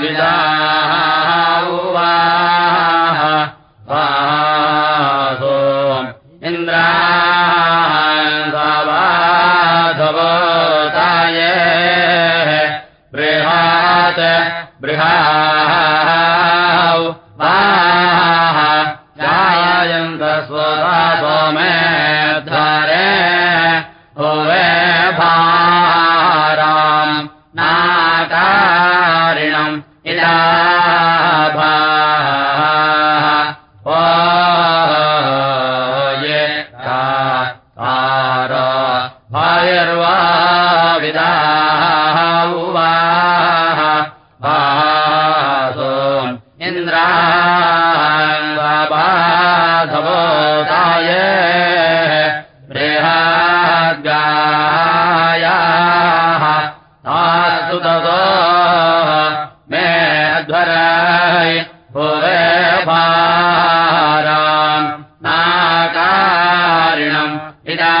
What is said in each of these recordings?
विदा इदा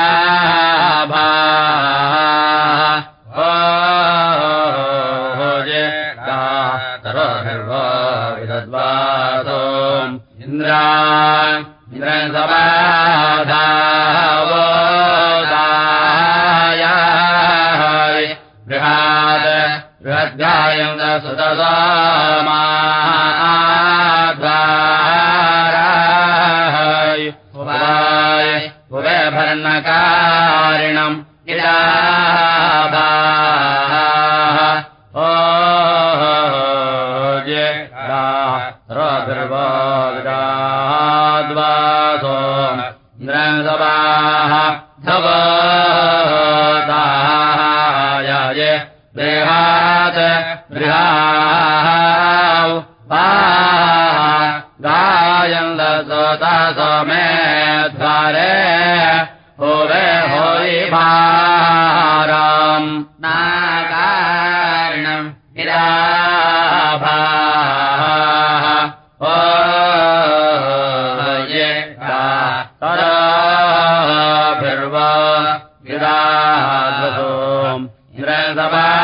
ग्रा गिरा समा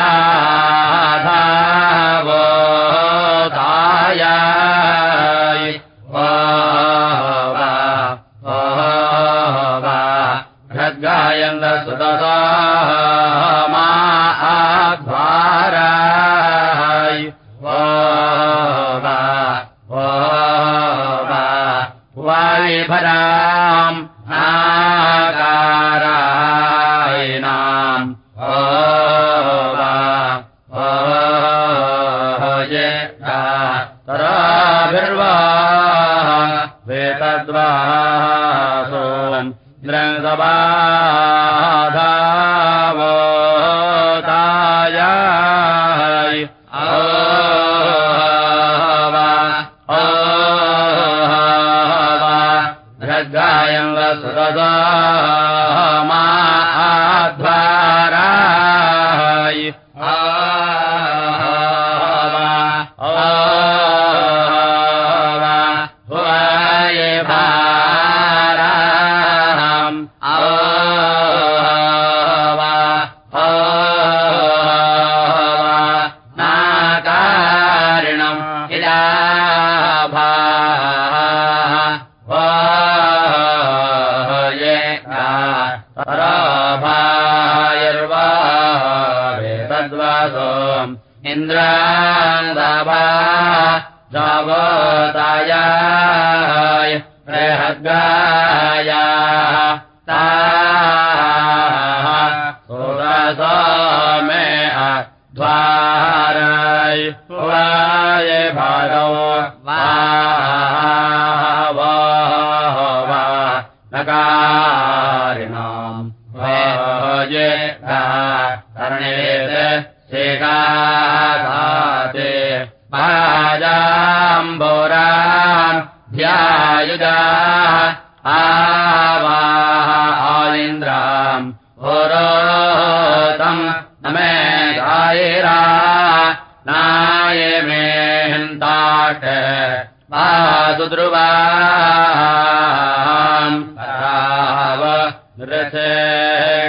सुद्रुवासे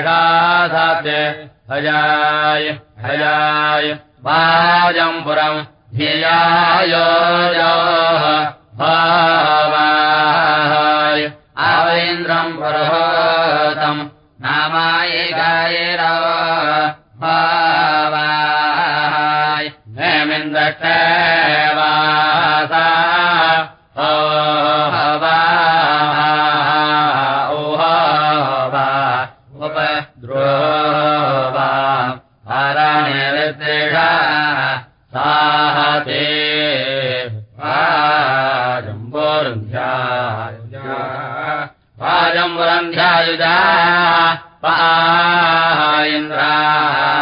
गा धाते भजाय भजाय वाजम्पुरं ह्यजाय भावय। आवेन्द्रं प्रह तम् नामाय गायरा वाजम्बोरुन्ध्यायुजा वाजम्बुरन्ध्यायुजा पा इन्द्राम्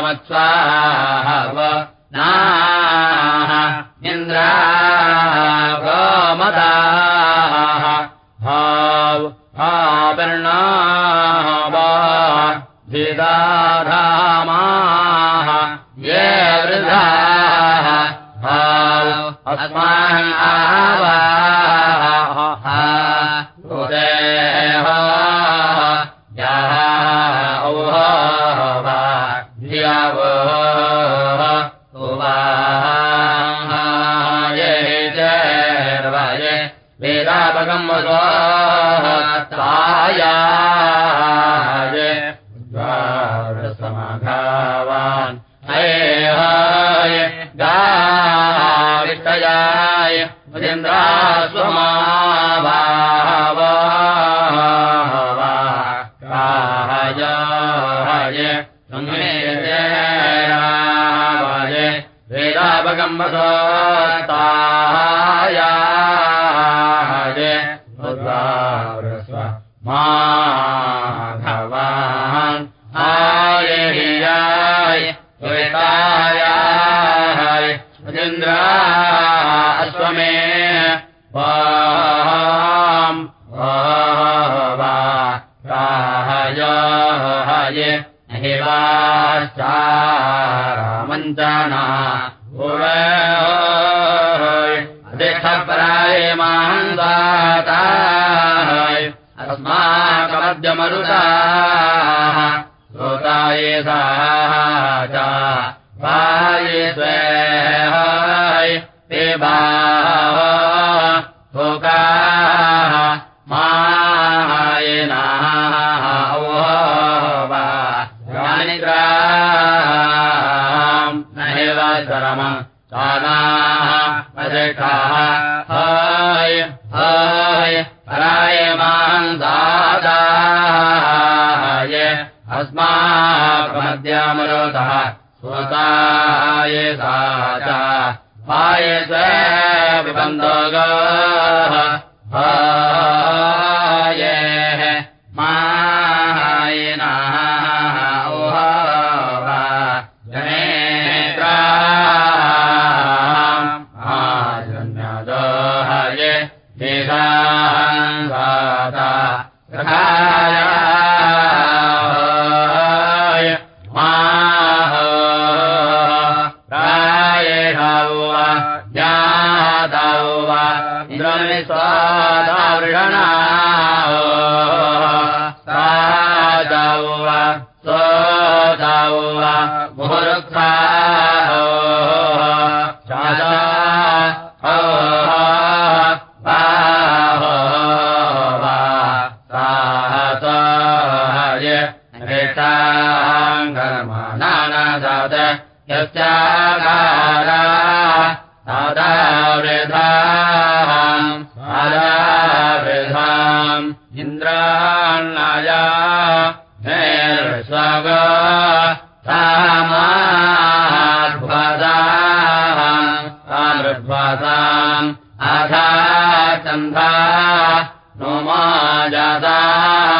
विवासुदर्शनमत्स्वाहव वेदापगम् साः अस्माकमद्यमरुतः श्रोताय सा च पाय च विबन्धोगाः हेर्स्वग सामाध्वदाम् सामृध्वदाम् अधा चन्दा नो मा जाताः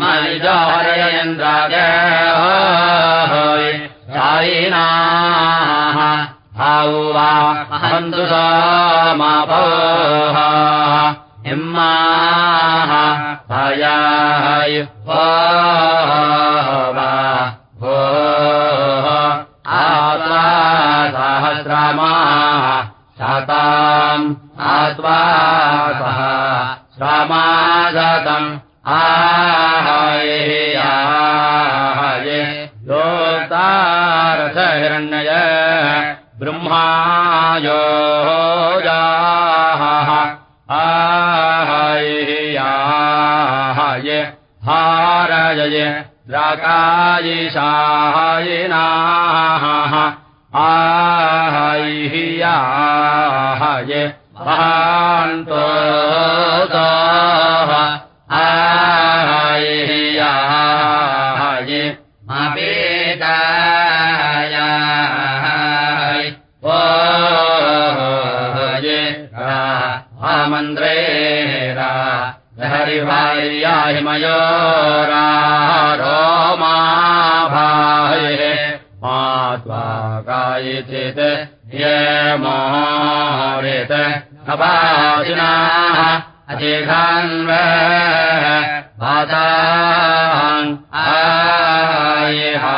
मलिदायेन्द्राज सायिनाः। भाव वा अन्द्रमपोः हिम्माः भयाय। पोः आदा सहस्रमा। शताम्। आत्माप श्रमाधतम् य दोतारसरण्यय ब्रह्मायोः आय हारय राकायि सायि नाः आय महान्तोदा ये महाया रा महामन्द्रे रा हरि भाराहि मयो मा त्वा गायते त्यमाजिना अचिघान्व भातान् आयहा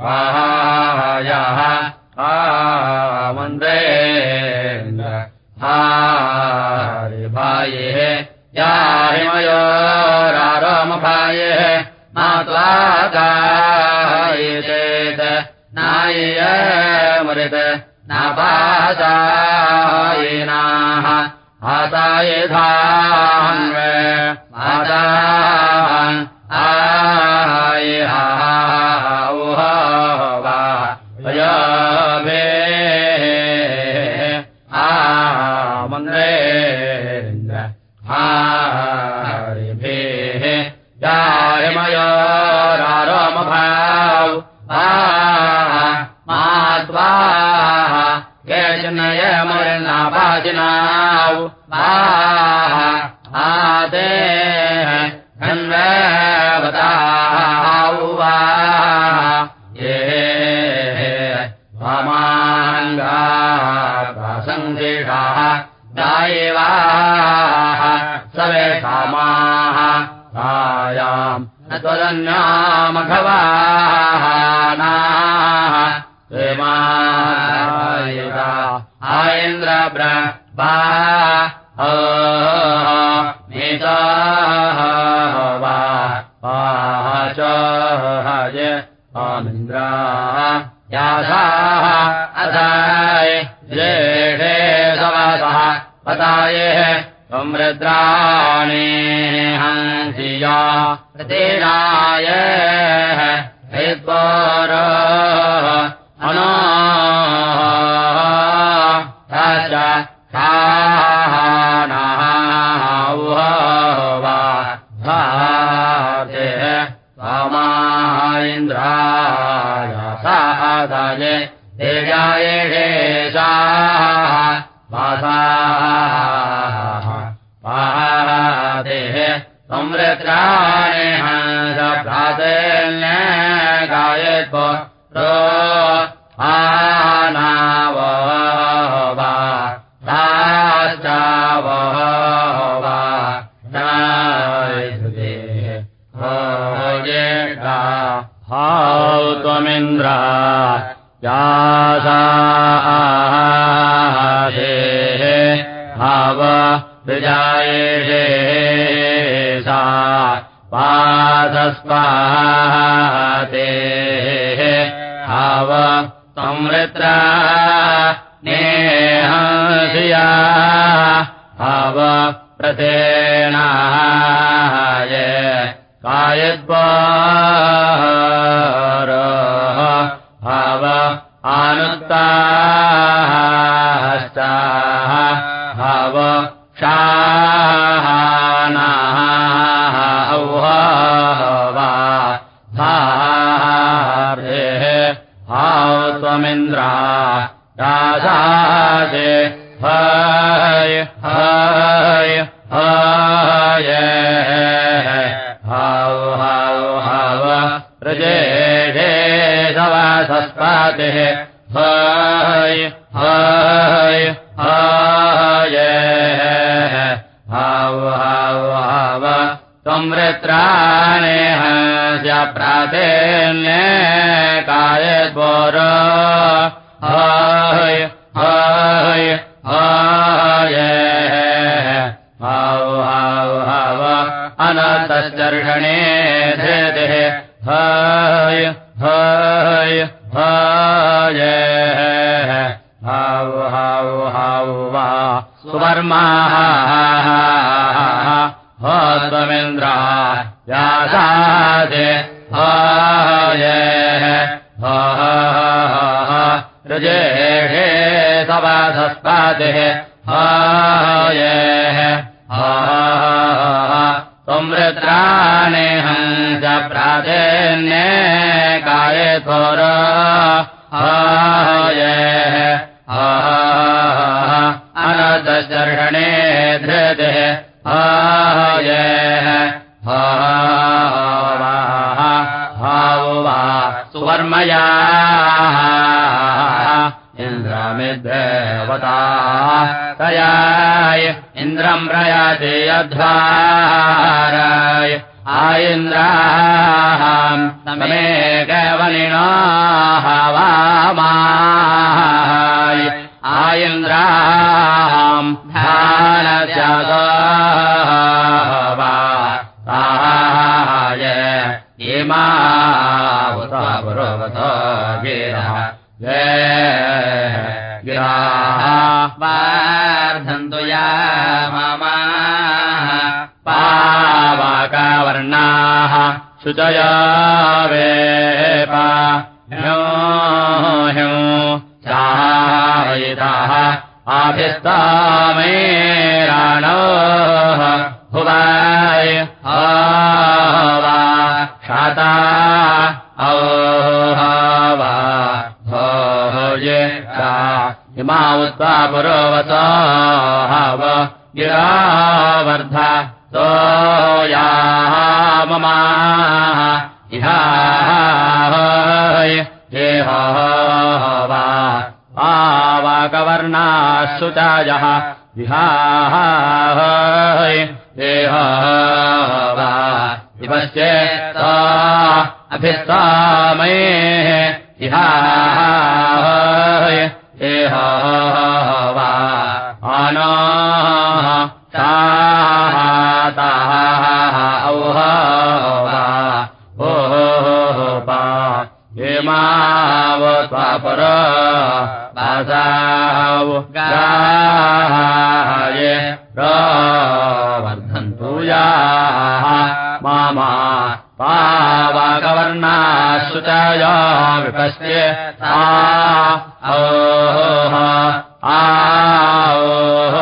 वाहायः आमन्द्रे हारिभाये याहिमयो रारमभाये मात्वादाय चेत् नाय मृत नापासायिनाः आसायधान् मातान् पताये समृद्राणि हंसिया प्रतीनाय हेत्वर अनो च भाते पादेः संरत्राणि हंस भ्रातेन गायत्व रो आनाव वा राश्चाव वा नायधुते होयेषा हाउ त्वमिन्द्रा विजायेषे सा पादस्पाते हाव संवृत्रा नेहसिया हाव प्रथेनाय कायद्वार हाव आनुत्ताश्चाः सवासस्पातिः हय हय हय। हाव हाव हाव। संवृत्राणि हस्य प्रातेन्य सुवर्माः हो हय ऋजेषे सवाधस्पातिः हय प्रयाति यध्वाराय आइन्द्राम् तमे वामाय आइन्द्राम् ध्यानजाय इमा पुरोवत गिरः गिराः वार्धन्तु या मम पावाकावर्णाः शुचया वेपा। ह्यो ह्यो चायिताः आभिस्तामेराणोः भुवाय वा शाता औवा भोजे इमा उत्वा पुरोवतो हव। गिरावर्ध याः ममा इहाय देह वा आवाकवर्णाः सुतायः विहाय देह वा विपश्चेत् अभिस्तामये इहाय देह वा आनो हेमावत्वापर वासाव गाय वर्धन्तु याः मामा पावाकवर्णाश्रुतय विपश्य ओह आओह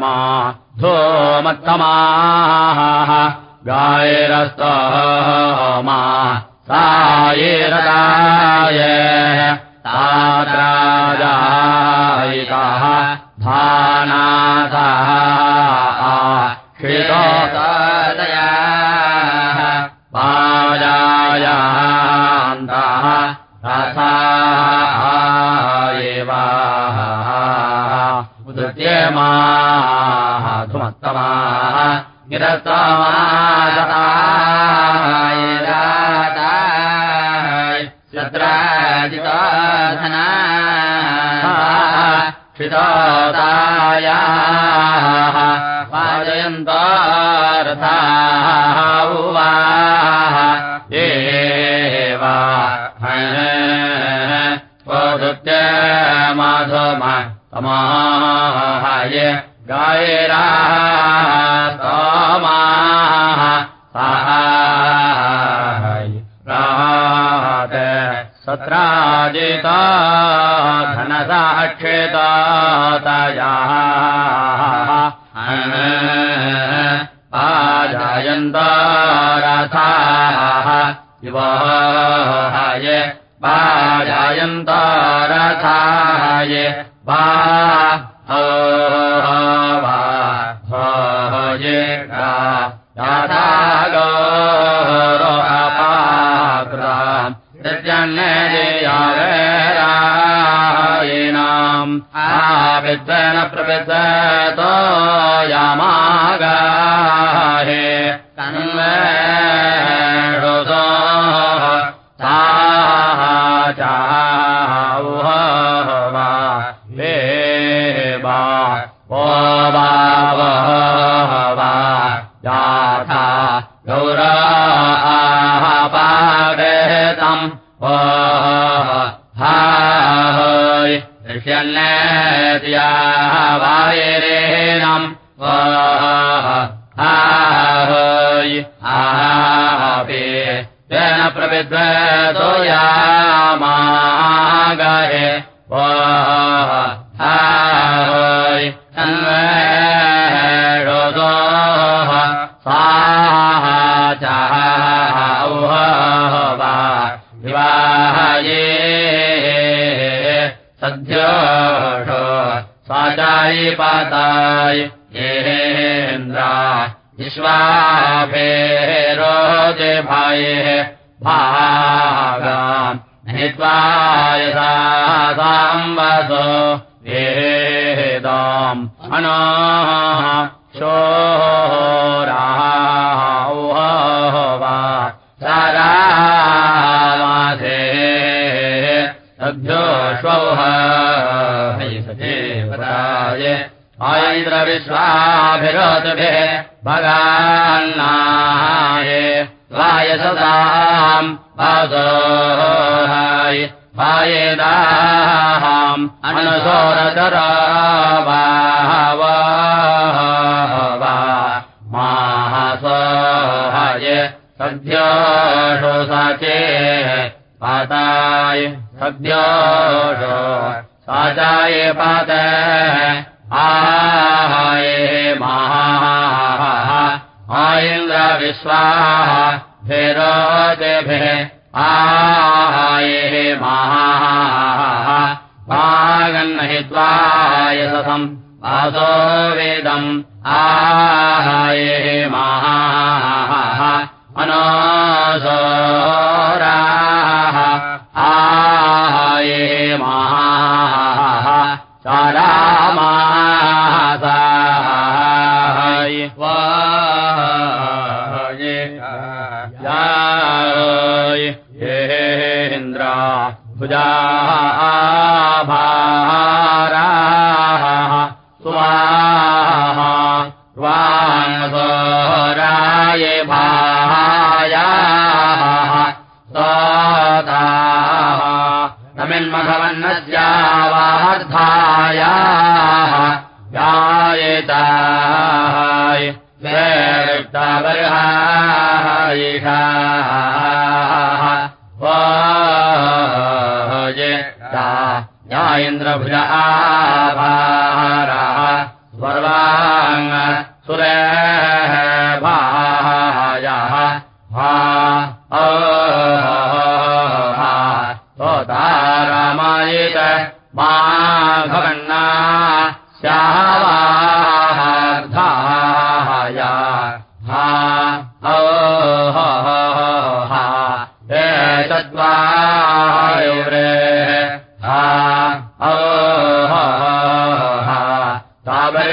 मा धूमत्तमाः गायरस्तमा सायेरदाय निरताय शत्राजिताधना क्षितायाः पाजयन्तारथाः उवाः धनसाक्षेतातयाः पाजायन्तारथाः युवाय पाजायन्तारथाय आविद्वेन प्रविद्वतो यामागाहे येन्द्रा विश्वाभेरोजे भाये हित्वाय साम्बसो वेदाम् अना शोरावा आयन्द्रविश्वाभिरोतभिः भगान्नाय वायसदाम् वासोहाय वायेदाहाम् अनसोरचरा माहसोहाय सद्योषो साचे। पाताय सद्योषो साचाय पात महा आयन्द्रविश्वाः भेरोदेभिः आये महा पागन्नहित्वाय ससम् वासो वेदम् आये महा अनासोराः आये महा सारामासाय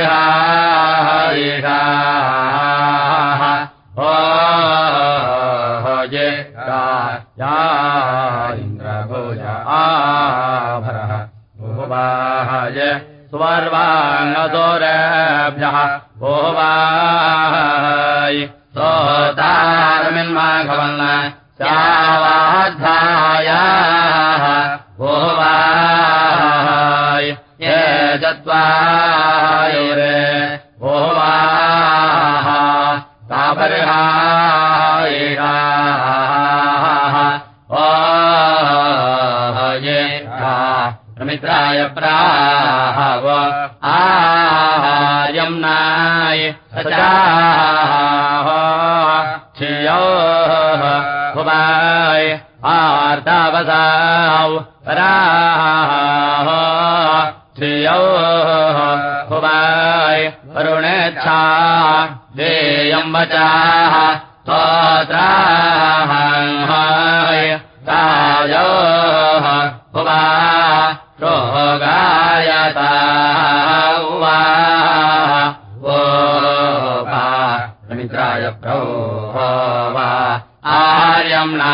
ताबर्हायिषाः जे या इन्द्रभोज आभरः भुवाय सुवर्वाङ्गसोरेभ्यः भुवाय सोतारमिन्माघवन् स्यावाध्यायाः चत्वायुरे भुवाः ताबर्हायिषाः ये प्रमित्राय प्राहव आहार्यम् नाय सचाः क्षियो भुवाय आर्तावसाौ पराः श्रियो भुवाय वरुणेच्छा देयम् वचाः स्तोत्राहाय तायोः भुवा रोगायता वा मित्राय प्रौ वा आर्यम् ना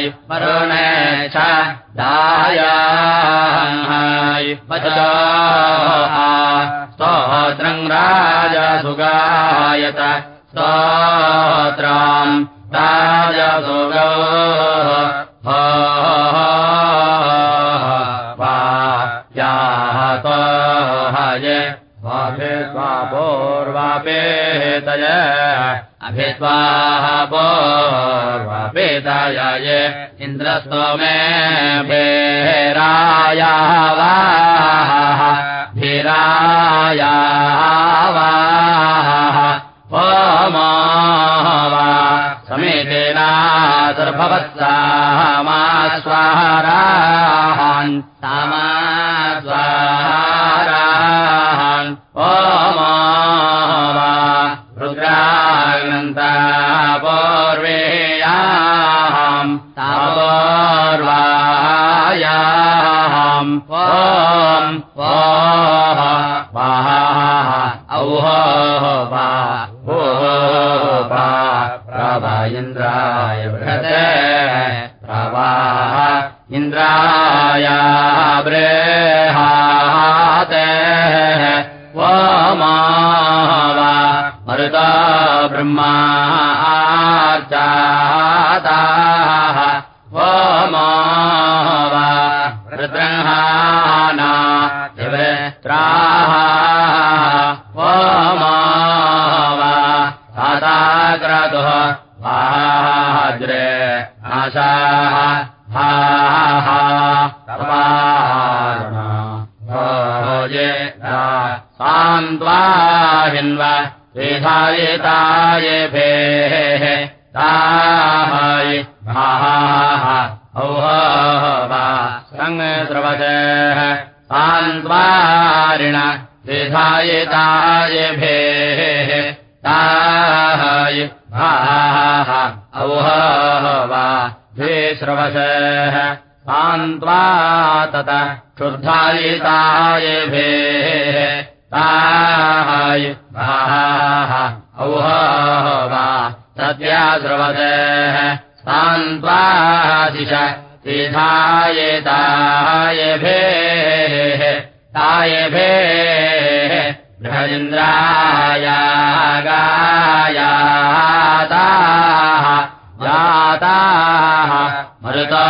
छायाय वरुणे च दायाय स्तोत्रम् राजसुगायत। स्तोत्राम् राजसुगौ पूर्वापेतय अभित्वाः पूर्वापेताय इन्द्रस्तोमे भेराया वा धीराया वा ओ मा वा। समेतेना सर्भवत्सा मा स्वारान् सामा रुद्रानन्ता पूर्वेयाम् तापूर्वायाम् ॐ वा औह वा ओ वा प्रभा इन्द्राय बृहते प्रवाह इन्द्राया बृहाते वो मा वा मरुता ब्रह्मा आर्चाताः वो मा वा रुद्रहाना दिवत्राः वो मा वा सादाग्रतुः वाज्रे आशाः हा सान्त्वा हिन्व विधायिताय भेः ताय भाः औह वा सङ्गद्रवशः सान्त्वारिण विधायिताय भेः ताय भाः औह वा द्विश्रवशः सान्त्वा तत क्षुद्धायिताय भेः ताय भाः औह वा सत्याश्रवशः सान्त्वादिश विधायिताय भेः ताय भेः बृहदिन्द्राया गायाताः जाताः मरुता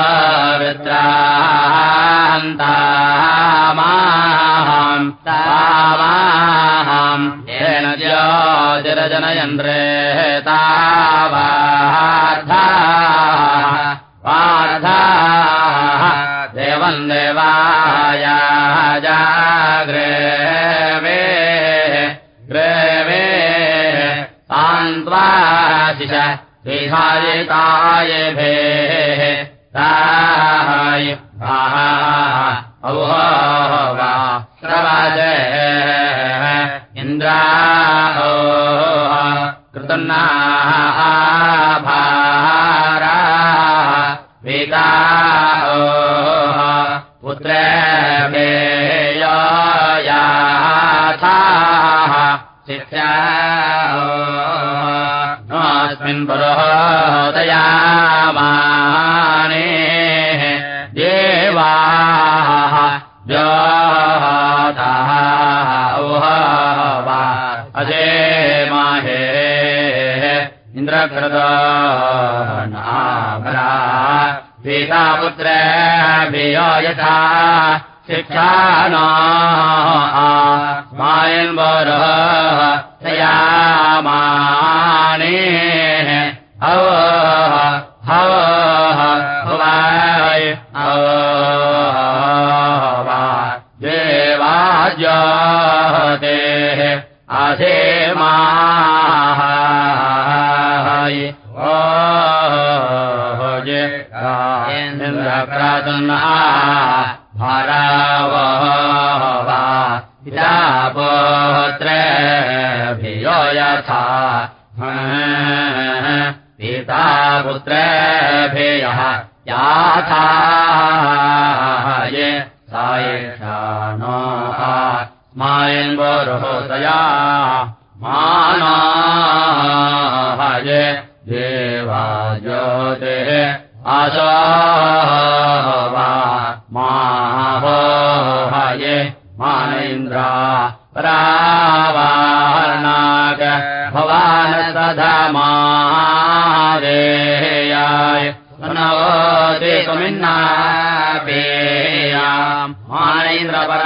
विद्रान्तामाहम् तामाहम् येन ज्योतिरजनयन्द्रे तावार्धाः पार्थाः देवम् देवाय जाग्रेवे ग्रेवे सान्त्वाशिष ताय भाः वा श्रवजे इन्द्राहो कृतन्नाः आभारा वेदाहो पुत्रे याथाः शिक्षास्मिन् पुरोदयामाने देवाः व्याधाः औह वा अजे माहे इन्द्रकृत नाभरा पीतापुत्रेभ्यो यथा शिक्षाना मायन्वरः तयामाने हव हवाय हवा देवाज्यते आसे माय ओ पुत्रेभ्यो यथा। पिता पुत्रेभ्यः याथा। ये सा एषा नो मायन्वोरुहोदया माना हये देवा ज्योतिः आशा माहो हये मानेन्द्रा रावार्णाग भवान् सदा मादेयाय नवोति त्वमिन्ना पेयाम् मानेन्द्रपरार्णाः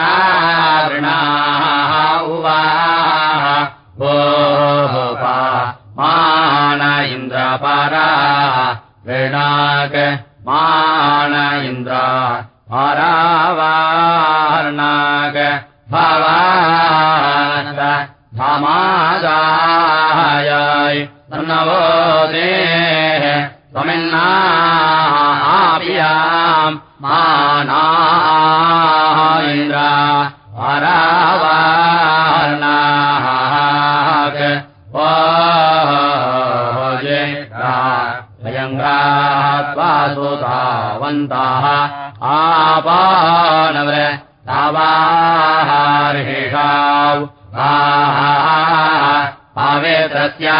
उवा भोपा मान इन्द्रपरा ऋणाग मान इन्द्र परावार्णाग भवान् समादाय नवो देः त्वमिन्ना आप्याम् माना इन्द्र परावार्णाग भयङ्गात्वा सुधावन्ताः आपानव्र तावार्हिषाौ आवेत्रस्या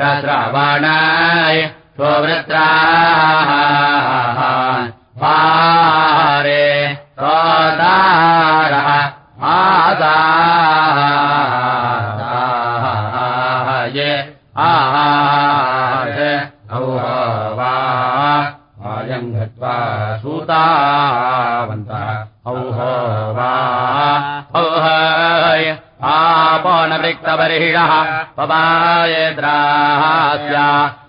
रस्रवणाय स्ववृत्राः पारे सोदारः आदाये आहार सूतावन्तः औहवा औहय आपनवृक्तबर्हिणः पवायद्रास्या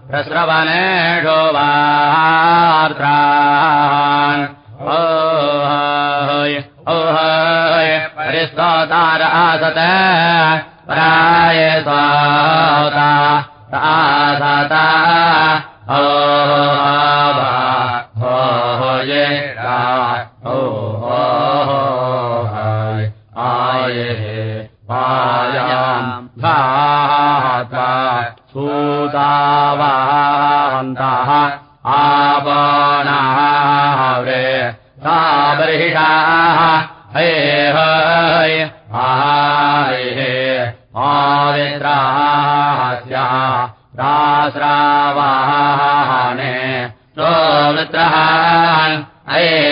प्रस्रवनेषो वार्द्रान् ओहय ओहय परिस्तोतार आसत। पराय स्वाता आसता। ओ ये ओ आये पायाम् धाता सूतावान्तः आपणाव्रे ताबर्हिषाः हे हय आये आवित्रास्या रास्रावाहने अये